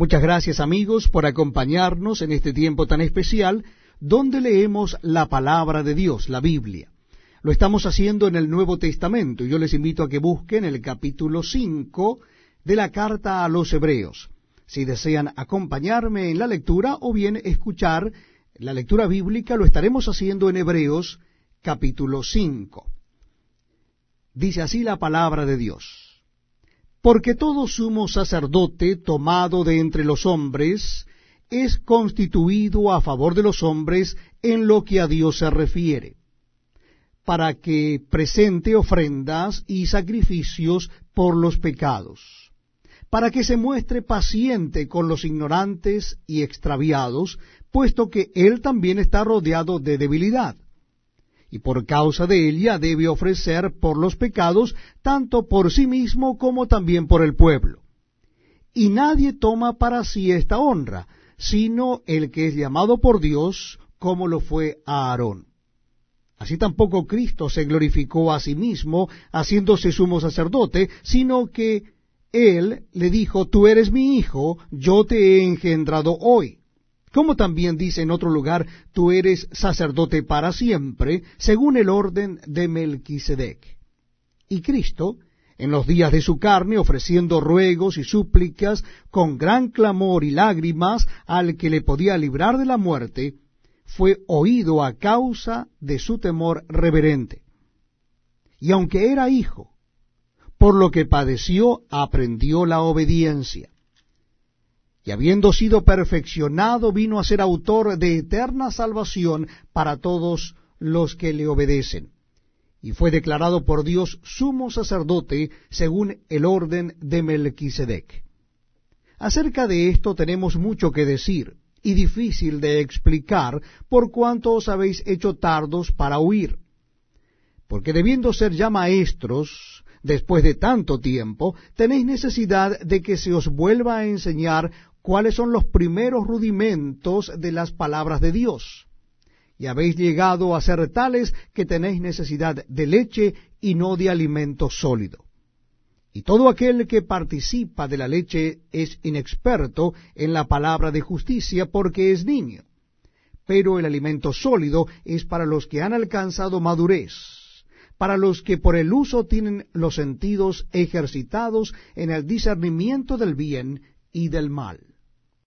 Muchas gracias amigos por acompañarnos en este tiempo tan especial donde leemos la palabra de Dios, la Biblia. Lo estamos haciendo en el Nuevo Testamento yo les invito a que busquen el capítulo 5 de la carta a los Hebreos. Si desean acompañarme en la lectura o bien escuchar la lectura bíblica, lo estaremos haciendo en Hebreos capítulo 5. Dice así la palabra de Dios. Porque todo sumo sacerdote tomado de entre los hombres es constituido a favor de los hombres en lo que a Dios se refiere, para que presente ofrendas y sacrificios por los pecados, para que se muestre paciente con los ignorantes y extraviados, puesto que él también está rodeado de debilidad y por causa de ella debe ofrecer por los pecados, tanto por sí mismo como también por el pueblo. Y nadie toma para sí esta honra, sino el que es llamado por Dios, como lo fue Aarón. Así tampoco Cristo se glorificó a sí mismo, haciéndose sumo sacerdote, sino que él le dijo, Tú eres mi hijo, yo te he engendrado hoy. Como también dice en otro lugar, tú eres sacerdote para siempre, según el orden de Melquisedec. Y Cristo, en los días de su carne, ofreciendo ruegos y súplicas con gran clamor y lágrimas al que le podía librar de la muerte, fue oído a causa de su temor reverente. Y aunque era hijo, por lo que padeció, aprendió la obediencia y habiendo sido perfeccionado, vino a ser autor de eterna salvación para todos los que le obedecen. Y fue declarado por Dios sumo sacerdote según el orden de Melquisedec. Acerca de esto tenemos mucho que decir, y difícil de explicar, por cuanto os habéis hecho tardos para huir. Porque debiendo ser ya maestros, después de tanto tiempo, tenéis necesidad de que se os vuelva a enseñar cuáles son los primeros rudimentos de las palabras de Dios. Y habéis llegado a ser tales que tenéis necesidad de leche y no de alimento sólido. Y todo aquel que participa de la leche es inexperto en la palabra de justicia porque es niño. Pero el alimento sólido es para los que han alcanzado madurez, para los que por el uso tienen los sentidos ejercitados en el discernimiento del bien y del mal